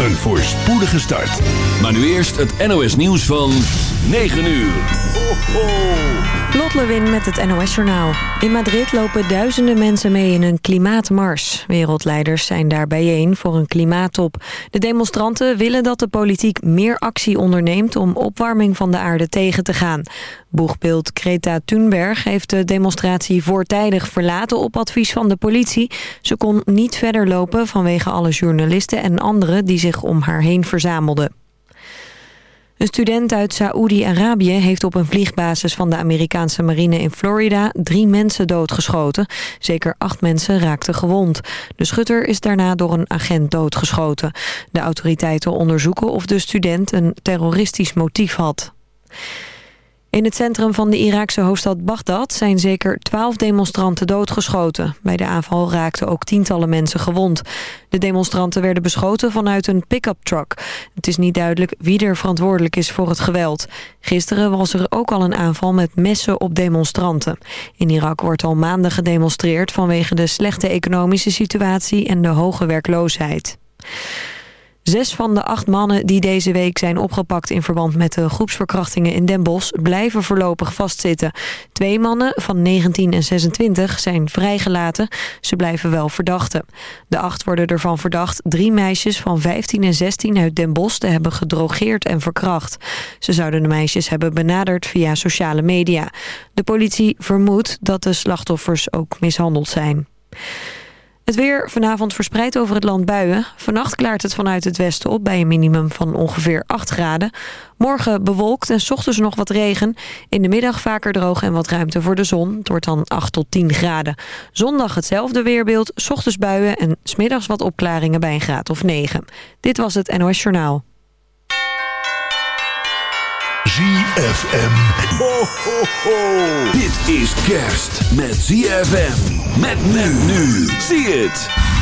Een voorspoedige start. Maar nu eerst het NOS nieuws van 9 uur. Ho, ho. Lot Lewin met het NOS Journaal. In Madrid lopen duizenden mensen mee in een klimaatmars. Wereldleiders zijn daar bijeen voor een klimaattop. De demonstranten willen dat de politiek meer actie onderneemt... om opwarming van de aarde tegen te gaan. Boegbeeld Greta Thunberg heeft de demonstratie voortijdig verlaten... op advies van de politie. Ze kon niet verder lopen vanwege alle journalisten en anderen... die zich om haar heen verzamelden. Een student uit Saoedi-Arabië heeft op een vliegbasis van de Amerikaanse marine in Florida drie mensen doodgeschoten. Zeker acht mensen raakten gewond. De schutter is daarna door een agent doodgeschoten. De autoriteiten onderzoeken of de student een terroristisch motief had. In het centrum van de Iraakse hoofdstad Bagdad zijn zeker twaalf demonstranten doodgeschoten. Bij de aanval raakten ook tientallen mensen gewond. De demonstranten werden beschoten vanuit een pick-up truck. Het is niet duidelijk wie er verantwoordelijk is voor het geweld. Gisteren was er ook al een aanval met messen op demonstranten. In Irak wordt al maanden gedemonstreerd vanwege de slechte economische situatie en de hoge werkloosheid. Zes van de acht mannen die deze week zijn opgepakt in verband met de groepsverkrachtingen in Den Bosch blijven voorlopig vastzitten. Twee mannen van 19 en 26 zijn vrijgelaten. Ze blijven wel verdachten. De acht worden ervan verdacht drie meisjes van 15 en 16 uit Den Bosch te hebben gedrogeerd en verkracht. Ze zouden de meisjes hebben benaderd via sociale media. De politie vermoedt dat de slachtoffers ook mishandeld zijn. Het weer vanavond verspreidt over het land buien. Vannacht klaart het vanuit het westen op bij een minimum van ongeveer 8 graden. Morgen bewolkt en ochtends nog wat regen. In de middag vaker droog en wat ruimte voor de zon. Het wordt dan 8 tot 10 graden. Zondag hetzelfde weerbeeld, ochtends buien en smiddags wat opklaringen bij een graad of 9. Dit was het NOS Journaal. ZFM. Ho, ho, ho. Dit is kerst met ZFM. Met men nu. Zie het.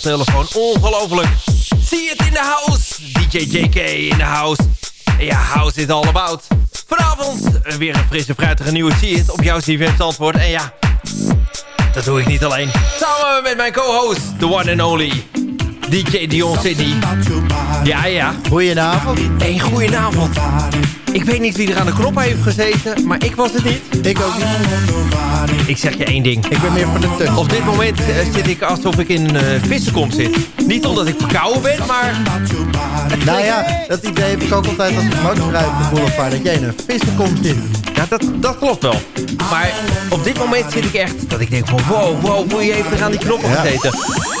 Koptelefoon. Ongelooflijk. Zie het in de house. DJ JK in de house. ja, house is all about. Vanavond weer een frisse, fruitige nieuwe See It op jouw CVM antwoord. En ja, dat doe ik niet alleen. Samen met mijn co-host, the one and only... DJ Dion City. Ja, ja. Goedenavond. Hey, goedenavond. Ik weet niet wie er aan de knop heeft gezeten, maar ik was het niet. Ik ook niet. Ik zeg je één ding. Ik ben meer van de touch. Op dit moment uh, zit ik alsof ik in een uh, vissenkom zit. Niet omdat ik verkouden ben, maar... Nou ja, dat idee heb ik ook altijd als ik motorrijd op de boulevard. Dat jij in een vissenkom zit. Ja, dat, dat klopt wel. Maar op dit moment zit ik echt dat ik denk van wow, wow, wie heeft er aan die knoppen ja. gezeten?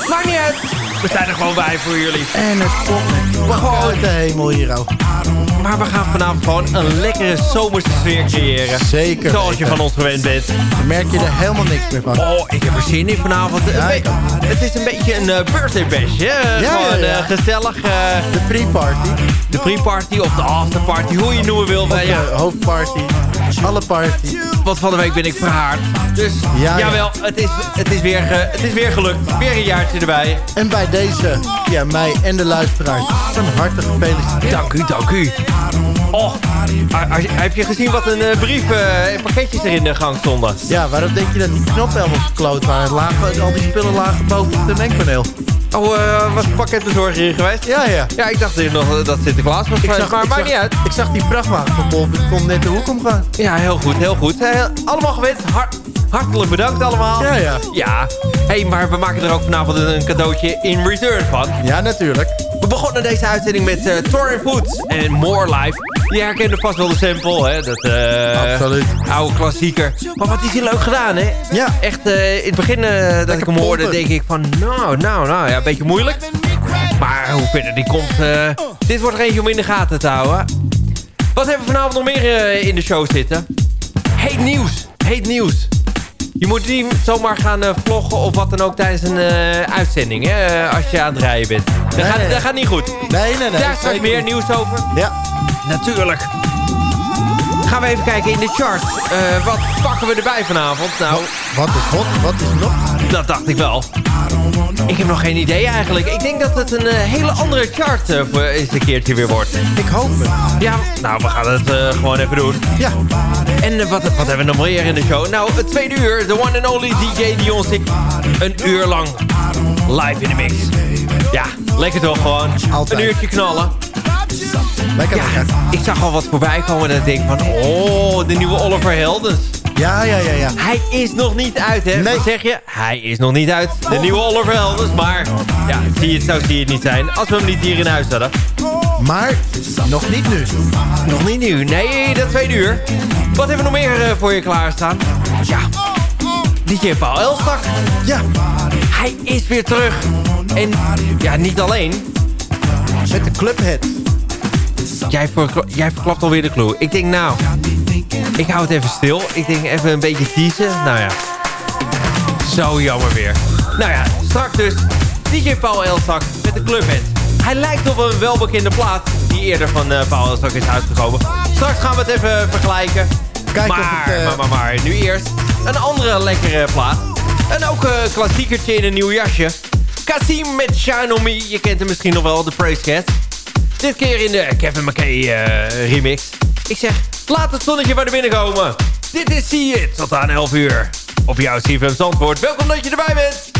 Maakt niet uit. We zijn er gewoon bij voor jullie. En het komt gewoon uit de hemel hier ook. Maar we gaan vanavond gewoon een lekkere zomerse sfeer creëren. Zeker. Zoals je van ons gewend bent. Dan merk je er helemaal niks meer van. Oh, ik heb er zin in vanavond. Ja, het is een beetje een uh, birthday bash, hè? Ja, gewoon ja, uh, gezellig. Uh, de pre-party. De pre-party of de afterparty, hoe je het noemen wil. Of de ja. hoofdparty. Alle party. Want van de week ben ik verhaard. Dus ja, jawel, Het, is, het, is weer, het is weer gelukt. Weer een jaartje erbij. En bij deze, ja, mij en de luisteraars, van harte gefeliciteerd. Dank u, dank u. Oh, heb je gezien wat een uh, brief uh, en pakketjes er in de gang stonden? Ja, waarom denk je dat die knoppen helemaal gekloot waren? Lagen, al die spullen lagen boven het mengpaneel. Oh, uh, was pakketbezorger hier geweest? Ja, ja. Ja, ik dacht hier nog dat Sinterklaas was ik zag, maar maakt niet uit. Ik zag die vrachtwagen van kon net de hoek omgaan. Ja, heel goed, heel goed. allemaal gewend. Hart, hartelijk bedankt allemaal. Ja, ja. Ja. hey, maar we maken er ook vanavond een cadeautje in return van. Ja, natuurlijk. We begonnen deze uitzending met uh, Torrent Foods en More Life. Je herkende vast wel de sample, hè? Dat uh, Absoluut. oude klassieker. Maar wat is hij leuk gedaan, hè? Ja. Echt, uh, in het begin dat ik hem hoorde, denk ik van... Nou, nou, nou, ja, een beetje moeilijk. Maar hoe verder die komt... dit wordt er eentje om in de gaten te houden. Wat hebben we vanavond nog meer in de show zitten? Heet nieuws. Heet nieuws. Je moet niet zomaar gaan uh, vloggen of wat dan ook tijdens een uh, uitzending, hè, uh, als je aan het rijden bent. Dat, nee, gaat, nee. dat gaat niet goed. Nee, nee, nee. Daar straks meer nieuws over. Ja. Natuurlijk. Gaan we even kijken in de charts. wat pakken we erbij vanavond? Nou, wat is hot? Wat is nog? Dat dacht ik wel. Ik heb nog geen idee eigenlijk. Ik denk dat het een uh, hele andere chart uh, voor eens een keertje weer wordt. Ik hoop het. Ja, nou, we gaan het uh, gewoon even doen. Ja. En wat, wat hebben we nog meer in de show? Nou, het tweede uur, de one and only DJ Dion Sick. Een uur lang live in de mix. Ja, lekker toch gewoon. Altijd. Een uurtje knallen. Lekker, ja, lekker. Ik zag al wat voorbij komen en ik denk van... Oh, de nieuwe Oliver Heldens. Ja, ja, ja, ja. Hij is nog niet uit, hè? Nee. Wat zeg je? Hij is nog niet uit. De nieuwe Oliver Heldens. Maar ja, zie het, zou zie het niet zijn. Als we hem niet hier in huis hadden. Maar nog niet nu. Nog niet nu. Nee, dat tweede uur. Wat hebben we nog meer uh, voor je klaarstaan? Ja, DJ Paul Elstak. Ja. Hij is weer terug. En ja, niet alleen. Met de clubhead. Jij, verkla jij verklapt alweer de clue. Ik denk nou, ik hou het even stil. Ik denk even een beetje teasen. Nou ja, zo jammer weer. Nou ja, straks dus DJ Paul Elstak met de clubhead. Hij lijkt op een welbekende plaat die eerder van uh, Paul Elstak is uitgekomen. Straks gaan we het even vergelijken. Kijk maar, het, uh... maar, maar, maar, nu eerst een andere lekkere plaat. En ook een klassiekertje in een nieuw jasje. Kasim met Shine On Me. Je kent hem misschien nog wel, de Praise Cat. Dit keer in de Kevin McKay remix. Ik zeg, laat het zonnetje maar naar binnen komen. Dit is See It, tot aan 11 uur. Op jouw CFM Zandvoort. Welkom dat je erbij bent.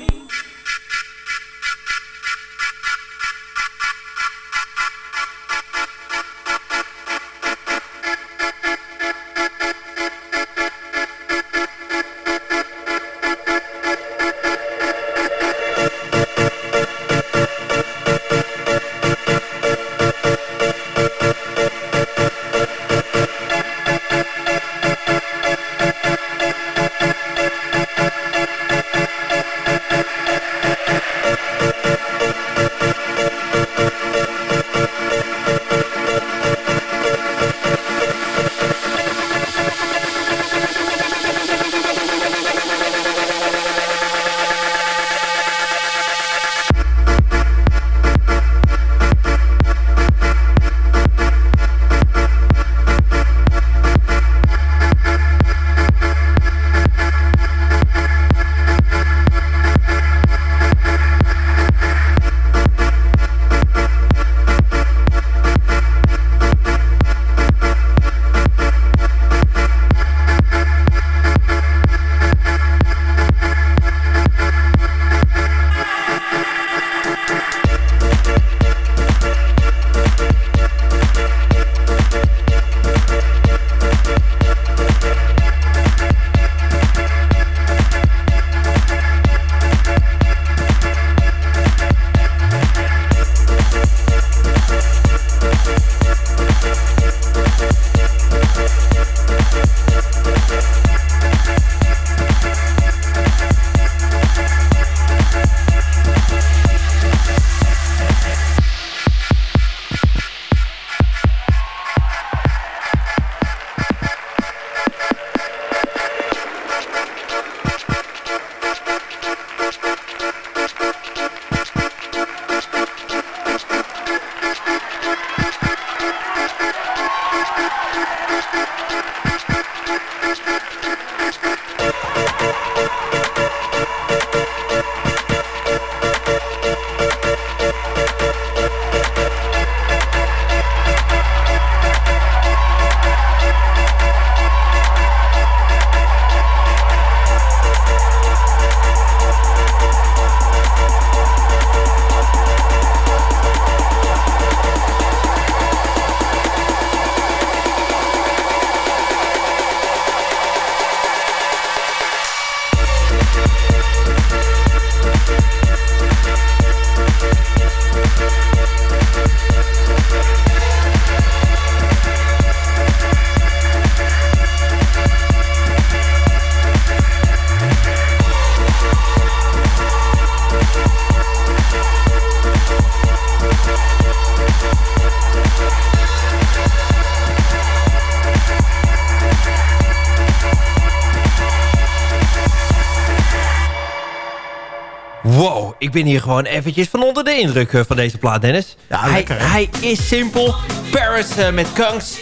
Ik ben hier gewoon eventjes van onder de indruk eh, van deze plaat, Dennis. Ja, hij, lekker, hij is simpel. Paris eh, met Kunks.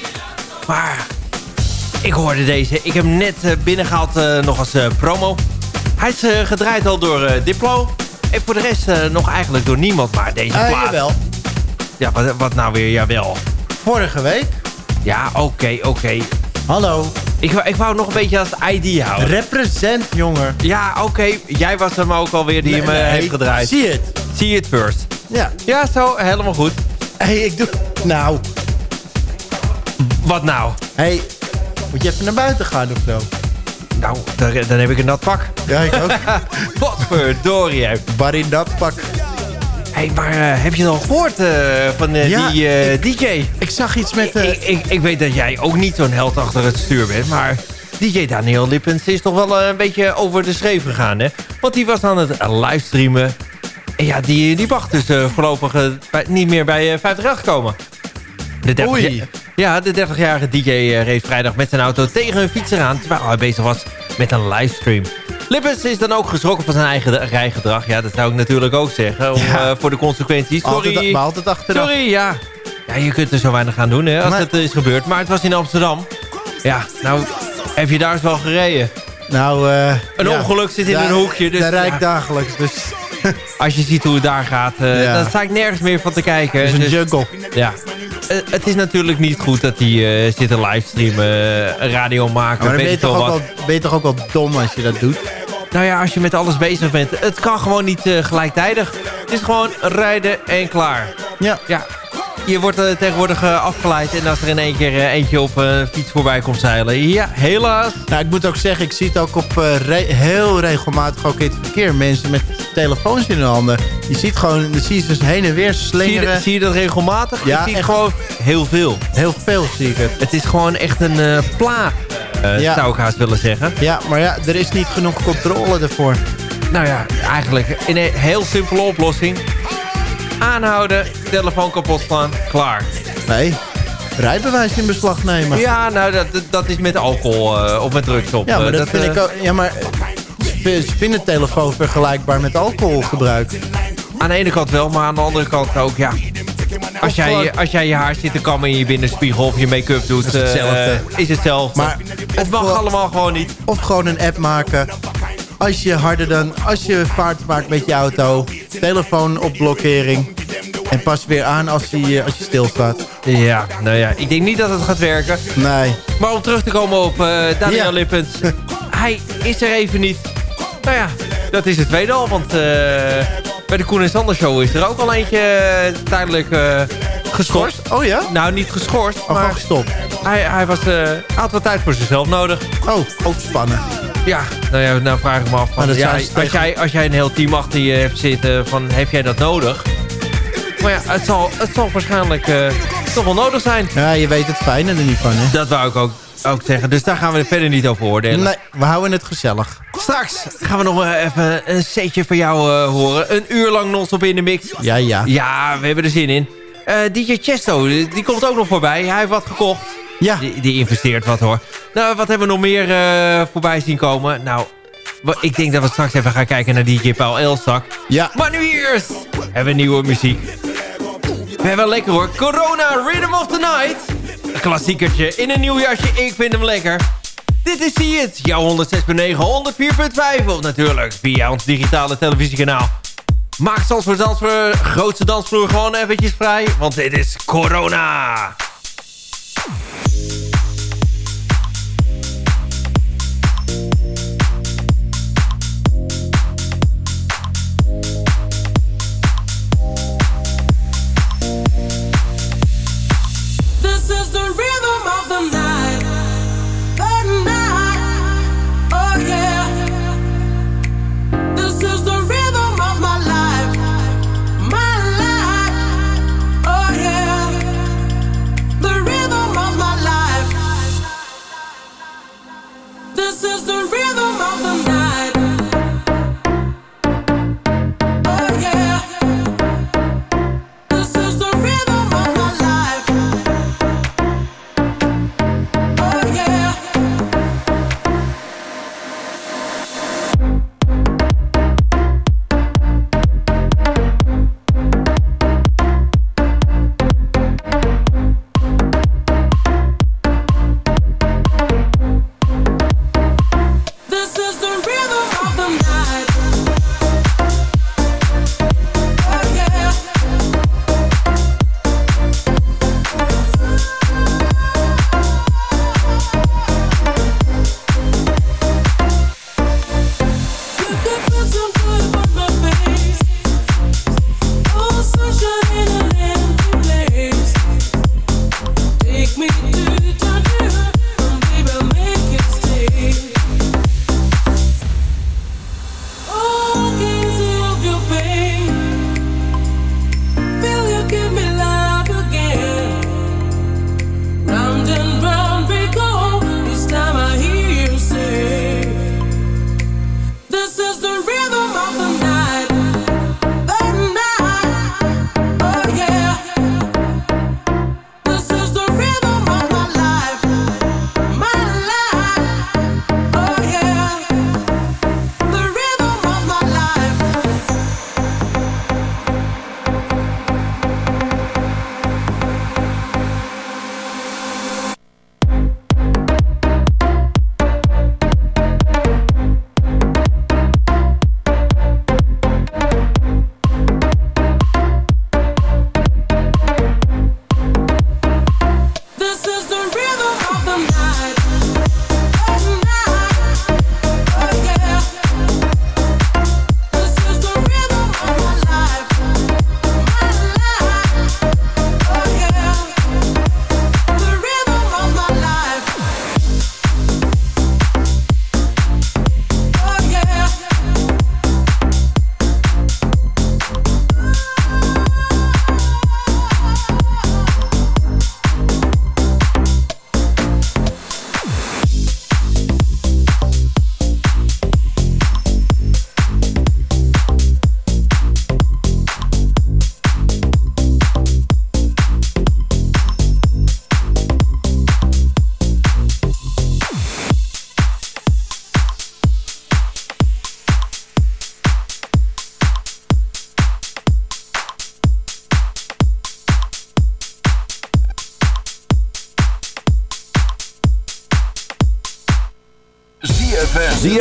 Maar ik hoorde deze. Ik heb hem net eh, binnengehaald eh, nog als promo. Hij is gedraaid al door Diplo. En voor de rest nog eigenlijk door niemand. Maar deze plaat... jawel. Ja, wat, wat nou weer? Jawel. Vorige week. Ja, oké, oké. Hallo. Ik, wou- ik wou het nog een beetje als ID houden. Represent, jongen. Ja, oké. Jij was hem ook alweer die hem eh, Nee, heeft gedraaid. Zie het. See it first. Ja. Ja, zo. Helemaal goed. hey, ik doe... Nou. Wat nou? hey, moet je even naar buiten gaan of zo? Nou, dan, dan heb ik een nat pak. Ja, ik ook. Wat verdorie. hè. Barry dat pak. Hey, maar eh, heb je al gehoord eh, van eh, Ja, die ik- DJ? Ik zag iets met... Ik, ik, ik weet dat jij ook niet zo'n held achter het stuur bent, maar... DJ Daniel Lippens is toch wel een beetje over de schreef gegaan, hè? Want die was aan het livestreamen. En ja, die, die mag dus voorlopig bij- niet meer bij eh 50 komen. De 30 Oei. Ja, de 30-jarige DJ reed vrijdag met zijn auto tegen een fietser aan... terwijl hij bezig was met een livestream. Lippens is dan ook geschrokken van zijn eigen rijgedrag. Ja, dat zou ik natuurlijk ook zeggen, om, Ja. eh, voor de consequenties. Sorry, altijd, maar altijd achteraf. sorry, ja. Ja, je kunt er zo weinig aan doen hè, als Maar- het is gebeurd. Maar het was in Amsterdam. Ja, nou, heb je daar eens wel gereden? Nou, eh, Een ja. ongeluk zit in Daar- een hoekje. Dus Daar rijd ja, ik dagelijks, dus als je ziet hoe het daar gaat, Ja. dan sta ik nergens meer van te kijken. het is een Dus, jungle. ja. Het is natuurlijk niet goed dat hij zit te livestreamen, radio maken, Maar dan ben je, toch ook wat. wel, ben je toch ook wel dom als je dat doet? Nou ja, als je met alles bezig bent, het kan gewoon niet eh, gelijktijdig. Het is gewoon rijden en klaar. Ja. Ja, je wordt eh, tegenwoordig eh, afgeleid en als er in één keer eh, eentje op een fiets voorbij komt zeilen. Ja, helaas. Nou, ik moet ook zeggen, ik zie het ook op re- heel regelmatig ook in het verkeer. Mensen met telefoons in hun handen. Je ziet gewoon, dan zie je ze dus heen en weer Zie je, slingeren. zie je dat regelmatig? Ja, ik zie gewoon heel veel. Heel veel zie ik het. Het is gewoon echt een plaag, Ja. zou ik haast willen zeggen. Ja, maar ja, er is niet genoeg controle ervoor. Nou ja, eigenlijk in een heel simpele oplossing. Aanhouden, telefoon kapot slaan, klaar. Nee, rijbewijs in beslag nemen. Ja, nou, dat, dat is met alcohol uh, of met drugs op. Ja, maar Uh, dat, vind uh, ik ook... Ja, maar ze vinden telefoon vergelijkbaar met alcoholgebruik. Aan de ene kant wel, maar aan de andere kant ook, ja. Als jij, als jij je haar zit te kammen in je binnenspiegel of je make-up doet, Dat is hetzelfde. uh, is hetzelfde. Maar- het of mag allemaal gewoon niet. Of gewoon een app maken. Als je harder dan... Als je vaart maakt met je auto. Telefoon op blokkering. En pas weer aan als, die, als je stilstaat. Ja, nou ja, ik denk niet dat het gaat werken. Nee. Maar om terug te komen op uh, Daniel Ja. Lippens. hij is er even niet. Nou ja, dat is het tweede al. Want uh, bij de Koen en Sander Show is er ook al eentje uh, tijdelijk uh, geschorst. Oh ja? Nou, niet geschorst, Oh, maar gestopt. hij, hij was, uh, had wat tijd voor zichzelf nodig. Oh, ook spannend. Ja, nou ja, nou vraag ik me af. Van, ja, als, tegen- jij, als jij een heel team achter je hebt zitten, van, heb jij dat nodig? Maar ja, het zal, het zal waarschijnlijk uh, toch wel nodig zijn. Ja, je weet het fijne er niet van, hè? Dat wou ik ook, ook zeggen. Dus daar gaan we er verder niet over oordelen. Nee, we houden het gezellig. Straks gaan we nog even een setje voor jou uh, horen. Een uur lang non-stop in de mix. Ja, ja. Ja, we hebben er zin in. Uh, DJ Chesto, die komt ook nog voorbij. Hij heeft wat gekocht. Ja. Die, die investeert wat hoor. Nou, wat hebben we nog meer uh, voorbij zien komen? Nou, ik denk dat we straks even gaan kijken naar DJ Paul Elstak. Ja. Maar nu eerst hebben we nieuwe muziek. We hebben lekker hoor. Corona Rhythm of the Night. Een klassiekertje in een nieuw jasje. Ik vind hem lekker. Dit is See It. Jouw 106.9, 104.5. Of natuurlijk via ons digitale televisiekanaal. Maak zoals voor grootste dansvloer gewoon eventjes vrij. Want dit is Corona.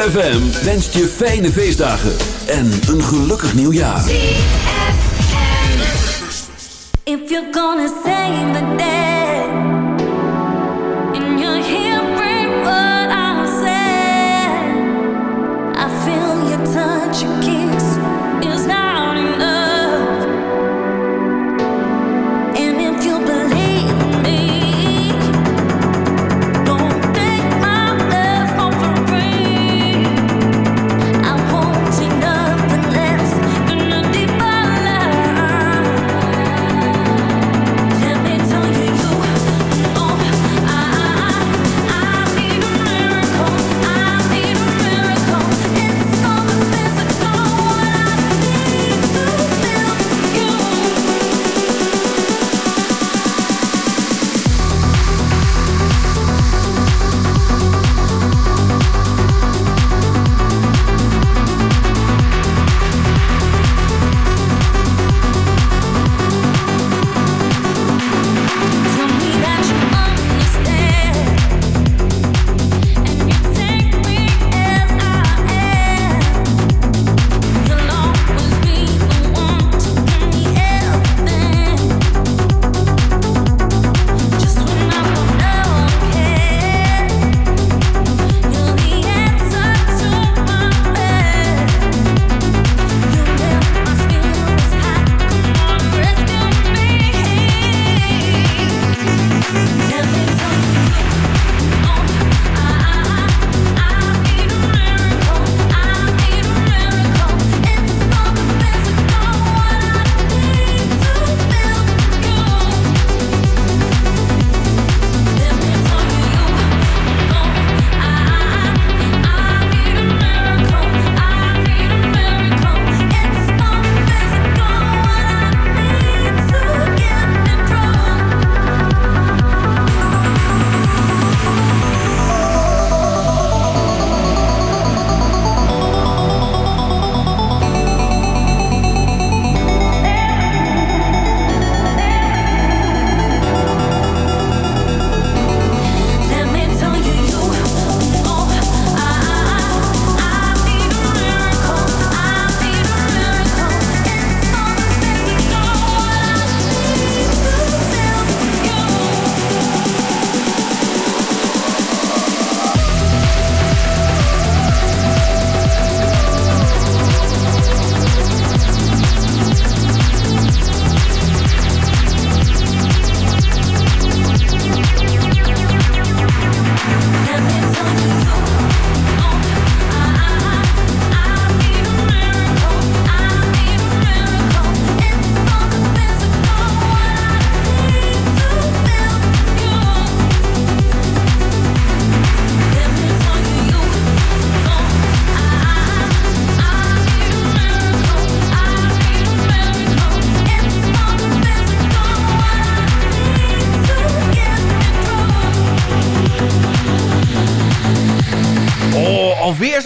ZFM wenst je fijne feestdagen en een gelukkig nieuwjaar. If you're gonna the day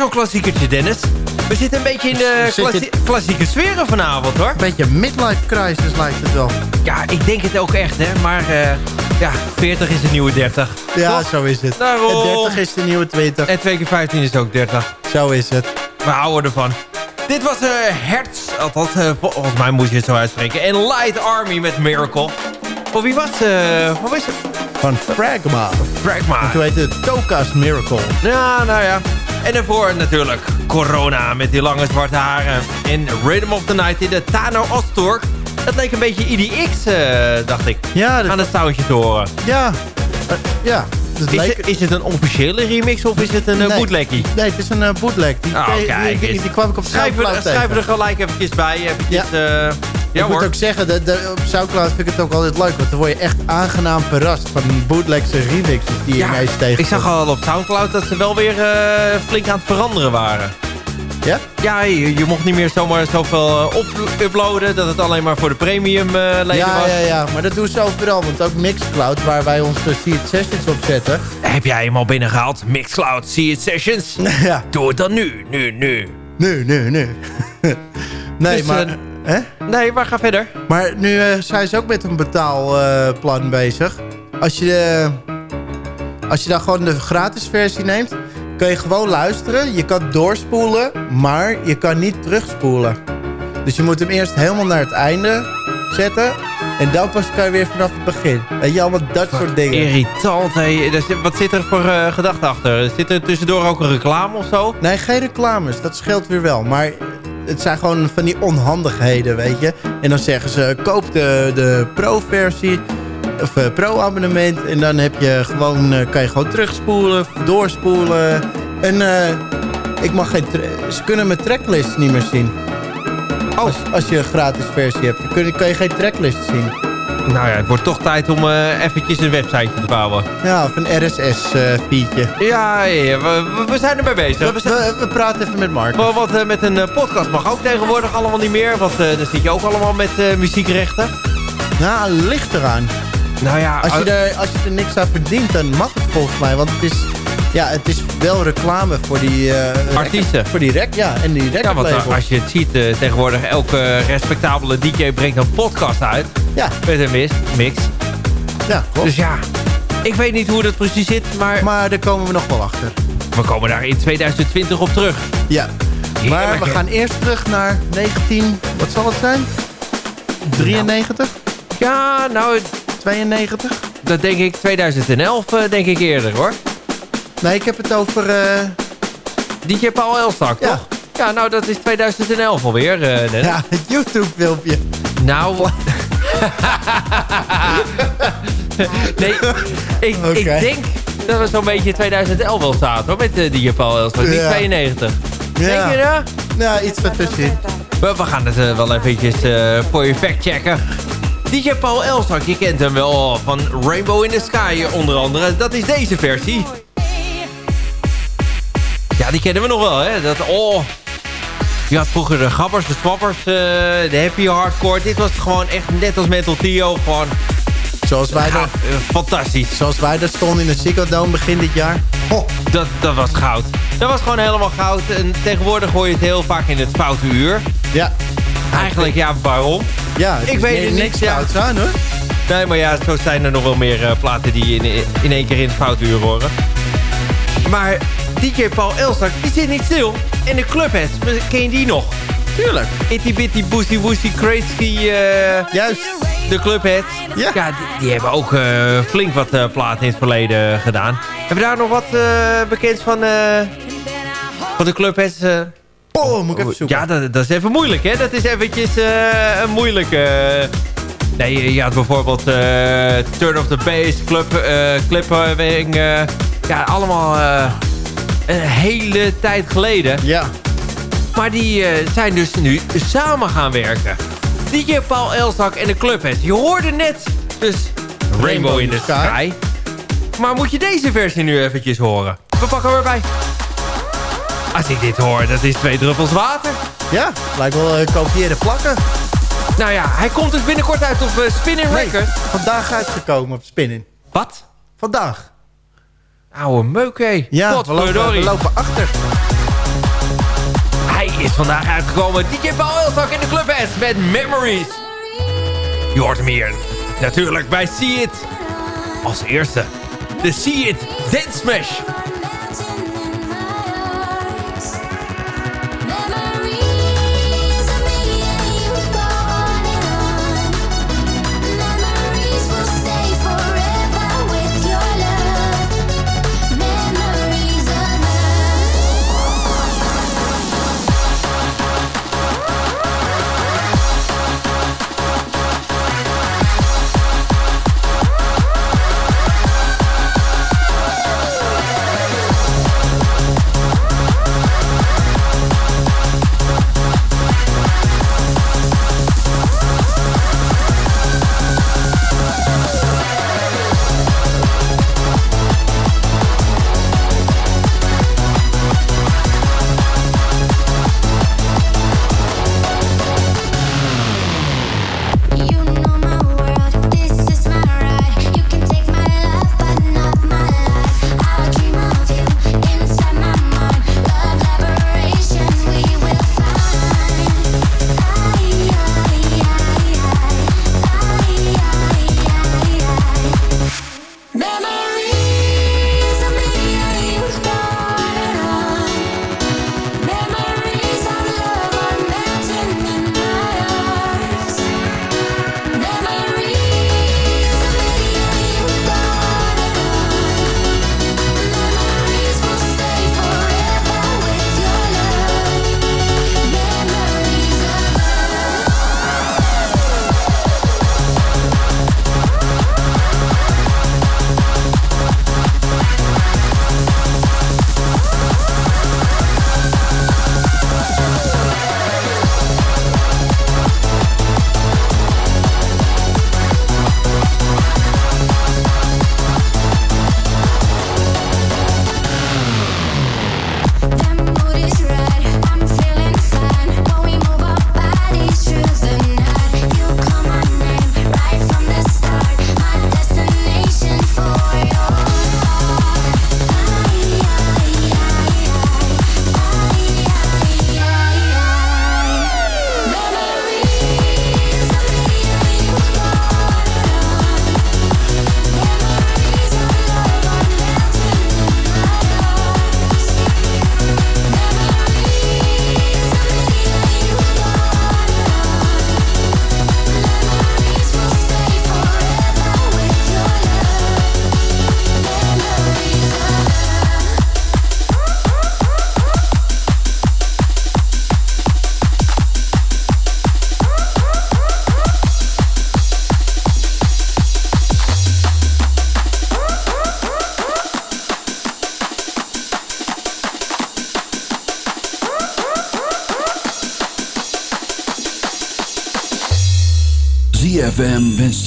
zo'n klassiekertje, Dennis. We zitten een beetje in de klassie- klassieke sferen vanavond, hoor. Een beetje midlife crisis lijkt het wel. Ja, ik denk het ook echt, hè. Maar eh, ja, 40 is de nieuwe 30. Ja, Toch? zo is het. Daarom. En 30 is de nieuwe 20. En 2 keer 15 is ook 30. Zo is het. We houden ervan. Dit was eh Hertz, althans eh, volgens mij moet je het zo uitspreken. En Light Army met Miracle. Voor wie was eh Wat is het? Van Fragma. Fragma. Toen heet het Toka's Miracle. Ja, nou ja. En daarvoor natuurlijk Corona met die lange zwarte haren. En Rhythm of the Night in de Tano Ostork. Dat leek een beetje IDX, eh dacht ik. Ja, dat- Aan het soundje te horen. Ja. Eh, ja. Het Is leek- het, is het een officiële remix of is het een eh, Nee. bootleggie? Nee, het is een bootleg. Die, Oh, die- kijk die, die, kwam ik op Soundcloud schrijf er gelijk eventjes bij. Eventjes, Ja. Ja, ik moet hoor. ook zeggen, de, de, op Soundcloud vind ik het ook altijd leuk. Want dan word je echt aangenaam verrast van bootlegse remixes die je ineens tegen. ik zag al op Soundcloud dat ze wel weer eh, flink aan het veranderen waren. Ja? Ja, je, je mocht niet meer zomaar zoveel eh, op uploaden. Dat het alleen maar voor de premium eh leden Ja, was. ja, ja, maar dat doen ze overal. Want ook Mixcloud, waar wij onze Seed Sessions op zetten. Heb jij hem al binnengehaald? Mixcloud, See It Sessions? ja, Doe het dan nu, nu, nu. nee, nee, nee. nee, Dus, maar... hè? Nee, maar ga verder. Maar nu eh, zijn ze ook met een betaalplan bezig. Als je, eh, als je dan gewoon de gratis versie neemt... kan je gewoon luisteren. Je kan doorspoelen, maar je kan niet terugspoelen. Dus je moet hem eerst helemaal naar het einde zetten... en dan pas kan je weer vanaf het begin. Weet je, allemaal dat soort dingen. Irritant, hé. Wat zit er voor eh gedachte achter? Zit er tussendoor ook een reclame of zo? Nee, geen reclames. Dat scheelt weer wel. Maar het zijn gewoon van die onhandigheden, weet je. En dan zeggen ze, koop de, de pro-versie of eh, pro-abonnement. En dan heb je gewoon, eh, kan je gewoon terugspoelen, doorspoelen. En eh, ik mag geen ze kunnen mijn tracklist niet meer zien. Als, als je een gratis versie hebt, kun kan je geen tracklist zien. Nou ja, het wordt toch tijd om eh, eventjes een websiteje te bouwen. Ja, of een RSS-feedje. Ja, ja, ja, we, zijn ermee bezig. we, We zijn- we, we praten even met Mark. Wel, Want eh, met een eh, podcast mag ook tegenwoordig allemaal niet meer. Want eh dan zit je ook allemaal met eh, muziekrechten. Nou, ligt eraan. Nou ja, Als je, er, als je er niks aan verdient, dan mag het volgens mij. Want het is, ja, het is wel reclame voor die... eh, Artiesten. rec- Voor die rek, ja. En die ja, want eh, als je het ziet, eh, tegenwoordig elke respectabele DJ brengt een podcast uit. Ja, Met een mix. mix. ja, klopt. Dus ja, ik weet niet hoe dat precies zit, maar Maar daar komen we nog wel achter. we komen daar in 2020 op terug. Ja. Maar Heerlijk, we gaan eerst terug naar 19... Wat zal het zijn? 93? Ja, nou, 92? dat denk ik 2011, eh, denk ik eerder hoor. Nee, ik heb het over... eh, DJ Paul Elstak, Ja. toch? Ja, nou dat is 2011 alweer, eh Dennis. ja, het YouTube-filmpje. Nou... nee, ik, ik denk dat we zo'n beetje in 2011 wel zaten hoor, met uh, DJ Paul Elstak. Niet Ja. 92. Ja. Denk je dat? Ja, iets wat tussenin. We, we gaan het eh, wel eventjes eh, voor je fact checken. DJ Paul Elstak, je kent hem wel van Rainbow in the Sky onder andere. Dat is deze versie. Ja, die kennen we nog wel, hè? Dat, oh, je had vroeger de gabbers, de swappers, eh, de happy hardcore. Dit was gewoon echt net als Mental Theo. Gewoon Zoals wij, er, eh, fantastisch. zoals wij er stonden in de Ziggo Dome begin dit jaar. Ho, Dat, dat was goud. Dat was gewoon helemaal goud. En tegenwoordig hoor je het heel vaak in het foute uur. ja, Eigenlijk, ja, waarom? ja Ik weet niet, niks ja. fouts aan hoor. Nee, maar ja, zo zijn er nog wel meer eh, platen die in, in één keer in het foute uur horen. Maar DJ Paul Elstak, die zit niet stil. En de clubheads, ken je die nog? Tuurlijk. Itty Bitty Boosty Woosty Crazy, eh, Juist. de clubheads. Ja. die, die hebben ook eh, flink wat eh, platen in het verleden gedaan. Hebben we daar nog wat eh bekend van, eh, van de clubheads? eh? Oh, moet ik even zoeken. Ja, dat, dat is even moeilijk, hè? Dat is eventjes eh, een moeilijke... nee, je had bijvoorbeeld eh, Turn of the Bass, Club, eh Clipping. eh, ja, allemaal eh, een hele tijd geleden. Ja. Maar die eh, zijn dus nu samen gaan werken. DJ Paul Elstak en de Clubhead. Je hoorde net dus Rainbow, in the Sky. Maar moet je deze versie nu eventjes horen? We pakken hem erbij. Als ik dit hoor, dat is twee druppels water. Ja, lijkt wel uh, kopieerde plakken. Nou ja, hij komt dus binnenkort uit op uh, Spinning Nee, Records. vandaag uitgekomen op Spinning. Wat? Vandaag. Oude meuk, hé. Ja, we lopen, we Potverdorie. lopen achter. is vandaag uitgekomen. DJ Paul in de Club S met Memories. Je hoort hem hier. Natuurlijk bij See It. Als eerste. De See It Dance Smash.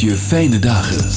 Je fijne dagen.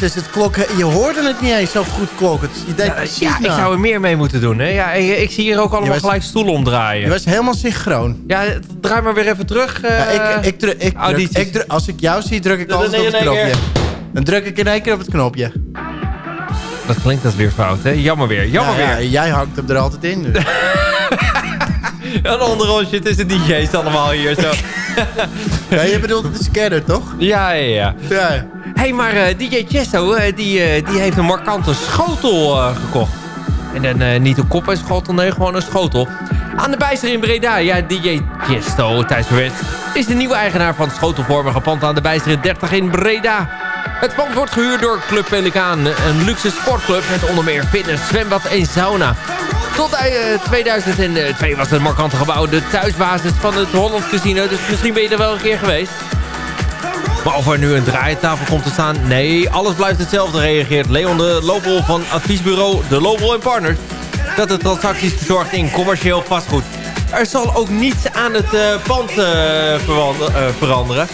Jezus, het klokken. Je hoorde het niet eens zo goed klokken. Je deed Ja, precies ja, ik zou er meer mee moeten doen, hè? Ja, ik, ik zie hier ook allemaal was- gelijk stoelen omdraaien. Je was helemaal synchroon. Ja, draai maar weer even terug. eh. Ja, ik, ik, druk, ik, druk, ik druk- als ik jou zie, druk ik altijd is op het knopje. Dan druk ik in één keer op het knopje. Dat klinkt dat weer fout, hè? Jammer weer, jammer Ja, ja, weer. jij hangt hem er altijd in. Dus. Een onderrondje tussen DJ's allemaal hier zo. ja, je bedoelt de scanner, toch? ja, ja, ja. Ja. Hey, maar eh, DJ Chesto, eh, die, eh, die heeft een markante schotel gekocht. En dan niet een kop en schotel, nee, gewoon een schotel. Aan de bijster in Breda, ja, DJ Chesto, Thijs Verwest, is de nieuwe eigenaar van schotelvormige pand aan de bijster in 30 in Breda. Het pand wordt gehuurd door Club Pelikaan, een luxe sportclub met onder meer fitness, zwembad en sauna. Tot eh, 2002 was het markante gebouw de thuisbasis van het Holland Casino, dus misschien ben je er wel een keer geweest. Maar of er nu een draaitafel komt te staan? Nee, alles blijft hetzelfde, reageert Leon de Lobel van adviesbureau De Lobel Partners. Dat de transacties verzorgt in commercieel vastgoed. Er zal ook niets aan het eh, pand eh, eh, veranderen.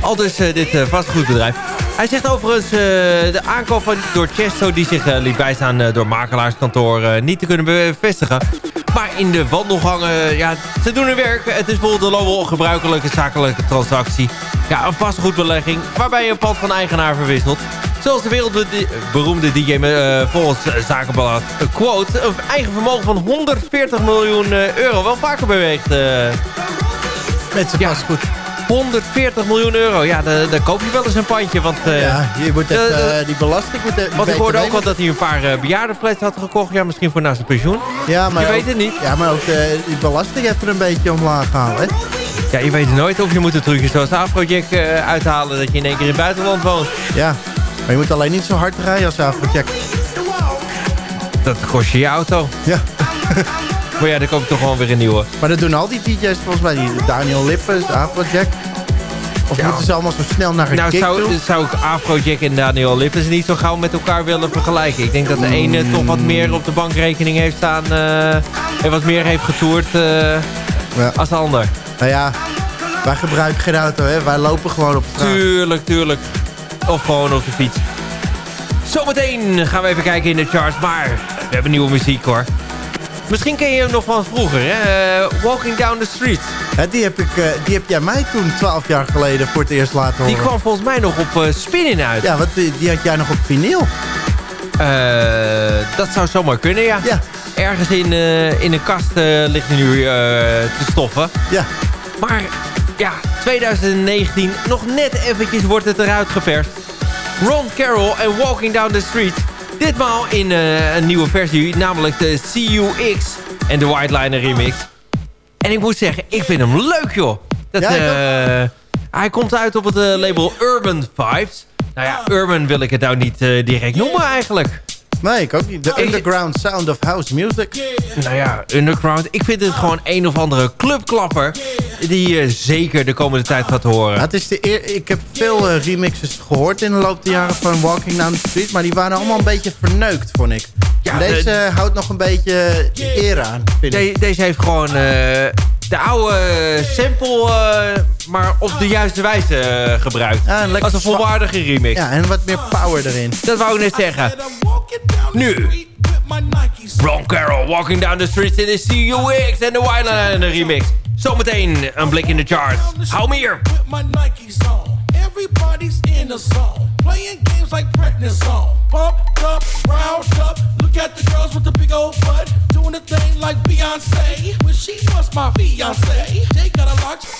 Al dus dit vastgoedbedrijf. Hij zegt overigens de aankoop van, door Chesto... die zich liet bijstaan eh, door makelaarskantoor niet te kunnen bevestigen. Maar in de wandelgangen, ja, ze doen hun werk. Het is bijvoorbeeld de Lobel gebruikelijke zakelijke transactie. Ja, een vastgoedbelegging waarbij je een pand van eigenaar verwisselt. Zoals de wereldberoemde DJ eh, volgens zakenblad Quote... een eigen vermogen van 140 miljoen eh, euro wel vaker beweegt... eh, Met zijn Ja. vastgoed. 140 miljoen euro. Ja, dan, dan koop je wel eens een pandje. Want, eh, Ja, je moet eh, eh, die belasting moet want ik hoorde ook al dat hij een paar uh, bejaardenflats had gekocht. Ja, misschien voor naast zijn pensioen. Ja, maar Je ook- weet het niet. Ja, maar ook die belasting even een beetje omlaag halen. Hè? Ja, je weet het nooit. Of je moet een trucje zoals Afrojack eh, uithalen. Dat je in één keer in het buitenland woont. Ja, maar je moet alleen niet zo hard rijden als Afrojack. Dat kost je je auto. Ja, Maar ja, dan koop ik toch gewoon weer een nieuwe. maar dat doen al die DJ's volgens mij. Die Daniel Lippens, Afrojack. Of Ja. moeten ze allemaal zo snel naar een Nou, kick zou, toe? zou ik Afrojack en Daniel Lippens niet zo gauw met elkaar willen vergelijken. Ik denk dat de ene toch wat meer op de bankrekening heeft staan. eh, en wat meer heeft getoerd eh, Ja. als de ander. Nou ja, wij gebruiken geen auto, hè. Wij lopen gewoon op straat. Tuurlijk, tuurlijk. Of gewoon op de fiets. Zometeen gaan we even kijken in de charts. Maar we hebben nieuwe muziek hoor. Misschien ken je hem nog van vroeger, hè? Eh, Walking Down the Street. Die, heb ik, eh, die heb jij mij toen 12 jaar geleden voor het eerst laten horen. Die kwam volgens mij nog op uh, Spinning uit. Ja, want die, die had jij nog op vinyl. Eh, dat zou zomaar kunnen, ja. Ja, Ergens in, eh, in een kast eh, ligt hij nu eh, te stoffen. ja. Maar ja, 2019, nog net eventjes wordt het eruit geperst. Ron Carroll en Walking Down the Street. Ditmaal in eh, een nieuwe versie, namelijk de CUX en de White Liner remix. En ik moet zeggen, ik vind hem leuk joh. Dat, Ja, eh, hij komt uit op het eh, label Urban Vibes. Nou ja, Urban wil ik het nou niet direct noemen eigenlijk. Nee, ik ook niet. De underground sound of house music. Nou ja, Underground. Ik vind het gewoon een of andere clubklapper... die je zeker de komende tijd gaat horen. Ja, het is de eer- ik heb veel eh, remixes gehoord in de loop der jaren van Walking Down the Street. Maar die waren allemaal een beetje verneukt, vond ik. Ja, Deze de- eh, houdt nog een beetje eer aan, vind ik. De- deze heeft gewoon eh, de oude sample, eh, maar op de juiste wijze eh, gebruikt. Ja, Als een volwaardige remix. Ja, en wat meer power erin. Dat wou ik net zeggen. Nu. Ron Carroll, Walking Down the Streets in de CUX en de Wildline remix. Zometeen een blik in de charts. Hou meer. Everybody's in the song. Playing games like pregnant song. Like Beyonce. When she was my fiance. They got a lot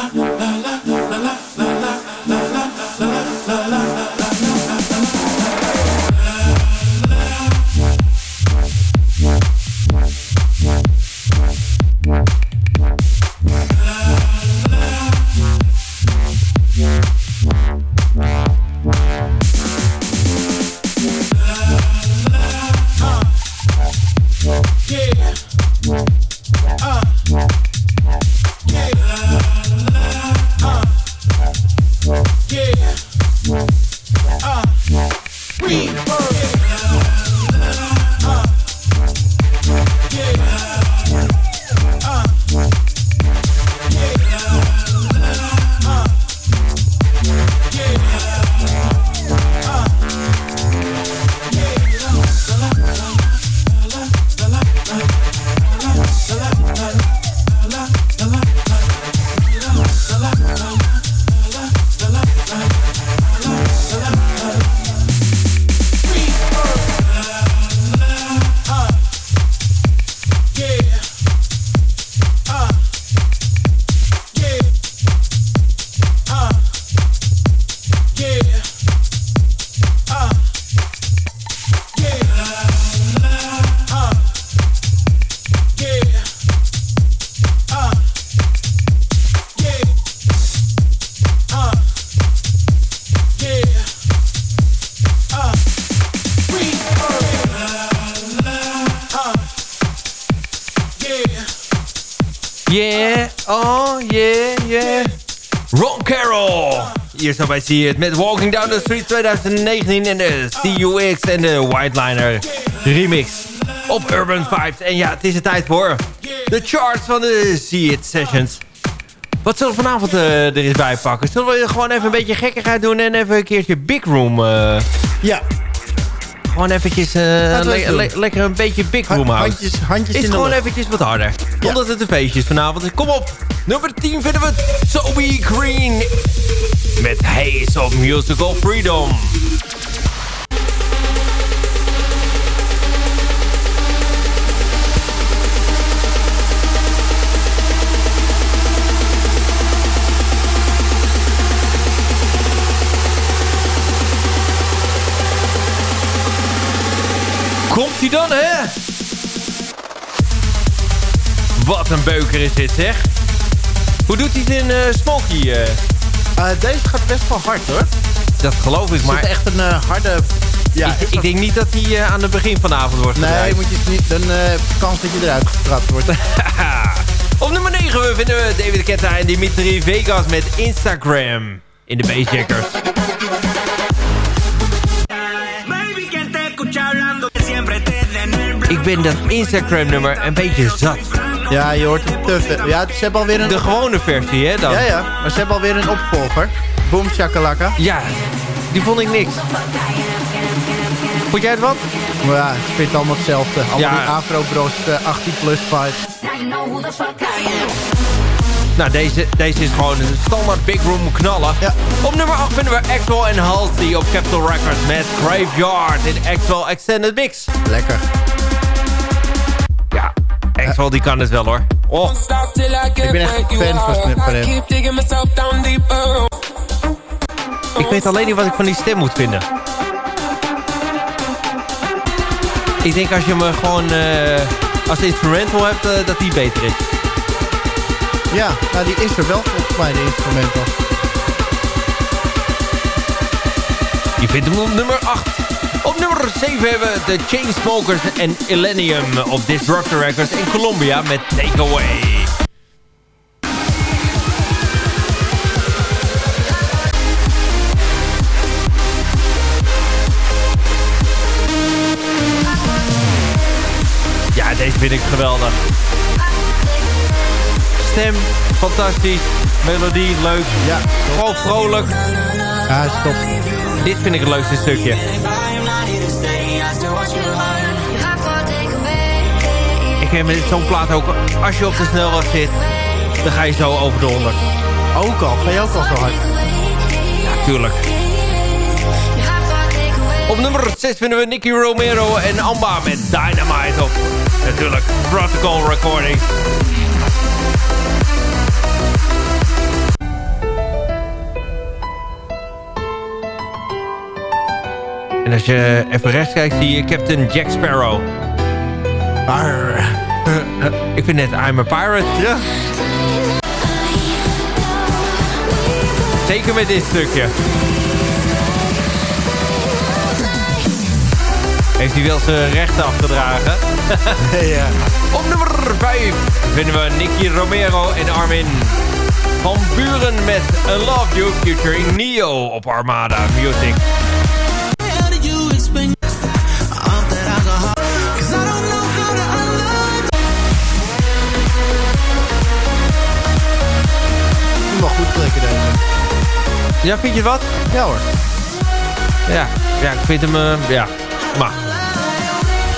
Zo bij See It met Walking Down the Street 2019 en de CUX en de White Liner remix op Urban Vibes. En ja, het is de tijd voor de charts van de See It Sessions. Wat zullen we vanavond eh, er eens bij pakken? Zullen we gewoon even een beetje gekkigheid doen en even een keertje Big Room... eh, Ja, gewoon eventjes eh, le- le- lekker een beetje Big Room houden. handjes, handjes Is in gewoon eventjes wat harder. Ja. Omdat het een feestje is vanavond. Dus kom op. Nummer 10 vinden we het Toby Green. Met Haze of Musical Freedom. Hij dan, hè? Wat een beuker is dit, zeg. Hoe doet hij het in eh Smoky? eh? Eh, deze gaat best wel hard hoor. dat geloof ik, Het maar zit echt een harde... Ja, ik, denk niet dat hij aan het begin van de avond wordt Nee, gedraaid. moet je het niet, dan kans dat je eruit getrapt wordt. Op nummer 9 vinden we David Ketta en Dimitri Vegas met Instagram in de Bassjackers. Ik ben dat Instagram-nummer een beetje zat. Ja, je hoort hem te. Ja, ze hebben alweer een... De gewone versie, hè, dan? Ja, ja. Maar ze hebben alweer een opvolger. Boom shakalaka. Ja, die vond ik niks. Vond jij het wat? Maar ja, ik vind het allemaal hetzelfde. Allemaal Ja. die Afro Bros eh, 18 plus fight. Nou, deze, deze is gewoon een standaard big room knallen. Ja. Op nummer 8 vinden we Axel en Halsey op Capitol Records met Graveyard in Axel Extended Mix. Lekker. Ja, Axel die kan het wel hoor. Oh, Ik ben echt fan van van hem. ik weet alleen niet wat ik van die stem moet vinden. Ik denk als je me gewoon eh, als instrumental hebt, eh, dat die beter is. Ja, nou die is er wel volgens mij, de instrumental. Je vindt hem op nummer 8. Op nummer 7 hebben we de Chainsmokers en Illenium op Disruptor Records in Colombia met Takeaway. Ja, deze vind ik geweldig. Stem, fantastisch. Melodie, leuk. Ja, Gewoon vrolijk. ja stop. Dit vind ik het leukste stukje. Heb met zo'n plaat ook, als je op de snelweg zit, dan ga je zo over de 100. Ook al, ga je ook al zo hard. Ja, tuurlijk. Op nummer 6 vinden we Nicky Romero en Amba met Dynamite op. Natuurlijk, Protocol Recording. En als je even rechts kijkt, zie je Captain Jack Sparrow. Arr. Ik vind net I'm a Pirate. Ja. Zeker met dit stukje. Heeft hij wel zijn rechten afgedragen. ja. Op nummer 5 vinden we Nicky Romero en Armin van Buren met I Love You featuring Neo op Armada Music. Deze. Ja, vind je wat? Ja hoor. Ja, ja ik vind hem, eh, ja, maar.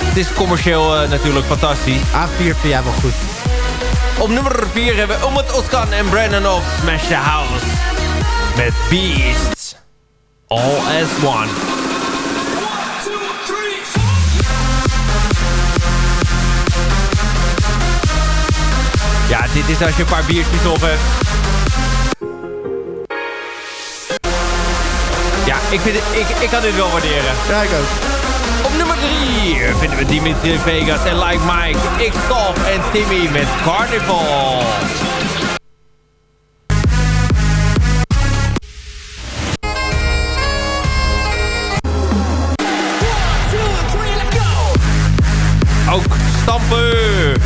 Het is commercieel eh, natuurlijk fantastisch. A4 vind jij wel goed. Op nummer 4 hebben we Omid Oskan en Brandon op Smash the House. Met Beasts. All as one. Ja, dit is als je een paar biertjes op hebt. Ik, vind het, ik, ik kan dit wel waarderen. Ja, ik ook. Op nummer 3 vinden we Dimitri Vegas en Like Mike, X-Top en Timmy met Carnival. Ook stampen.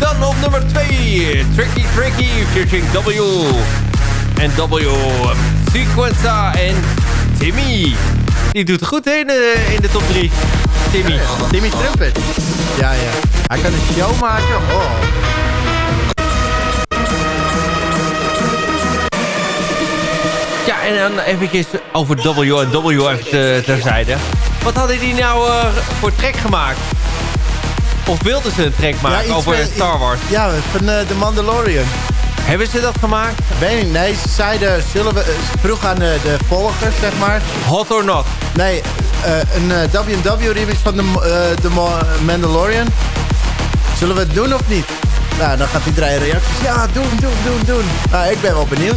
Dan op nummer 2, Tricky Tricky featuring W. En W, Sequenza en Timmy. Die doet het goed hè, in de, in de top 3. Timmy. Timmy Trumpet. Ja, ja. Hij kan een show maken. Oh. Ja, en dan eventjes over W en W even te- terzijde. Wat hadden die nou eh, voor track gemaakt? Of wilden ze een track maken over met- Star Wars? Ja, van eh, The Mandalorian. Hebben ze dat gemaakt? Weet ik, nee, ze zeiden, zullen we, eh, ze vroeg aan de, de volgers, zeg maar. Hot or not? Nee, eh, een eh, W&W remix van de, eh, de Mandalorian. Zullen we het doen of niet? Nou, dan gaat iedereen reacties. Ja, doen, doen, doen, doen. Nou, ik ben wel benieuwd.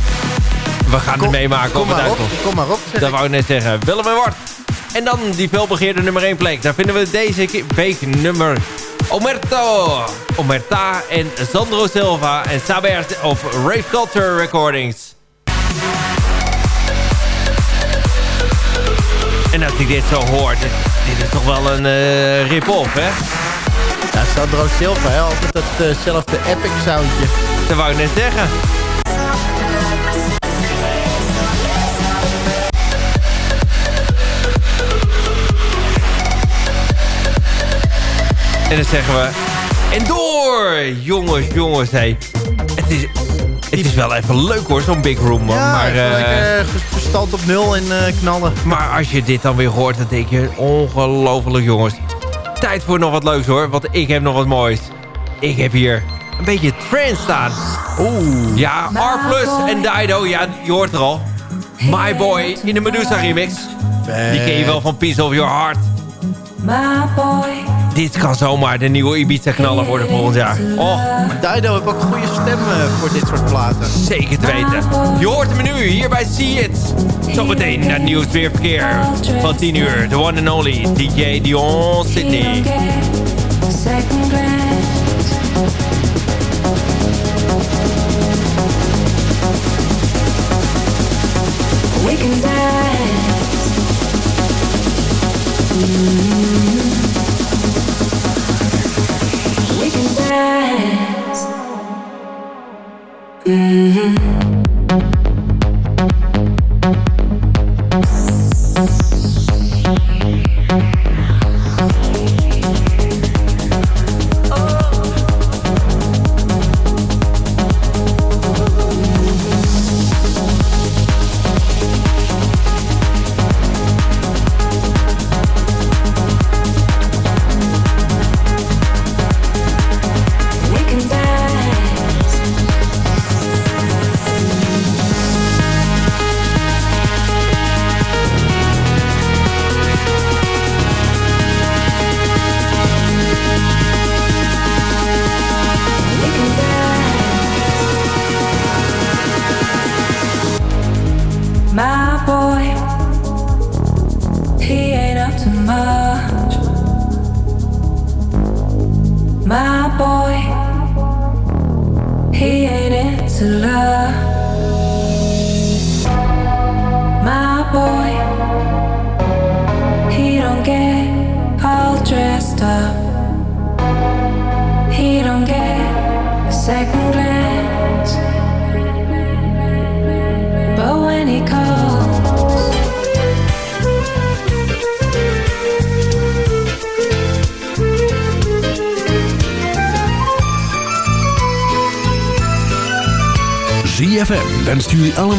We gaan het meemaken kom het maar op, kom maar op. Dat ik. wou ik net zeggen. Willem en Wart. En dan die veelbegeerde nummer 1 plek. Daar vinden we deze week nummer Omerto. Omerta en Sandro Silva en Saber of Rave Culture Recordings. En als ik dit zo hoor, dit, is toch wel een eh rip-off, hè? Ja, Sandro Silva, hè, altijd datzelfde epic soundje. Dat wou ik net zeggen. En dan zeggen we... En door! Jongens, jongens, hé. Het is, het is wel even leuk hoor, zo'n big room. man. Ja, maar, eh, verstand op nul en eh, knallen. maar als je dit dan weer hoort, dan denk je... Ongelooflijk jongens. Tijd voor nog wat leuks hoor, want ik heb nog wat moois. Ik heb hier een beetje trance staan. Oeh. Ja, R Plus en Dido, ja, je hoort er al. My Boy in de Medusa remix. Die ken je wel van Piece of Your Heart. My boy. Dit kan zomaar de nieuwe Ibiza knaller worden volgend jaar. Oh, Maar Dido heeft ook een goede stem eh, voor dit soort platen. zeker te weten. Je hoort hem nu hier bij See It. Zometeen naar nieuws weer verkeer. Van 10 uur, the one and only DJ Dion He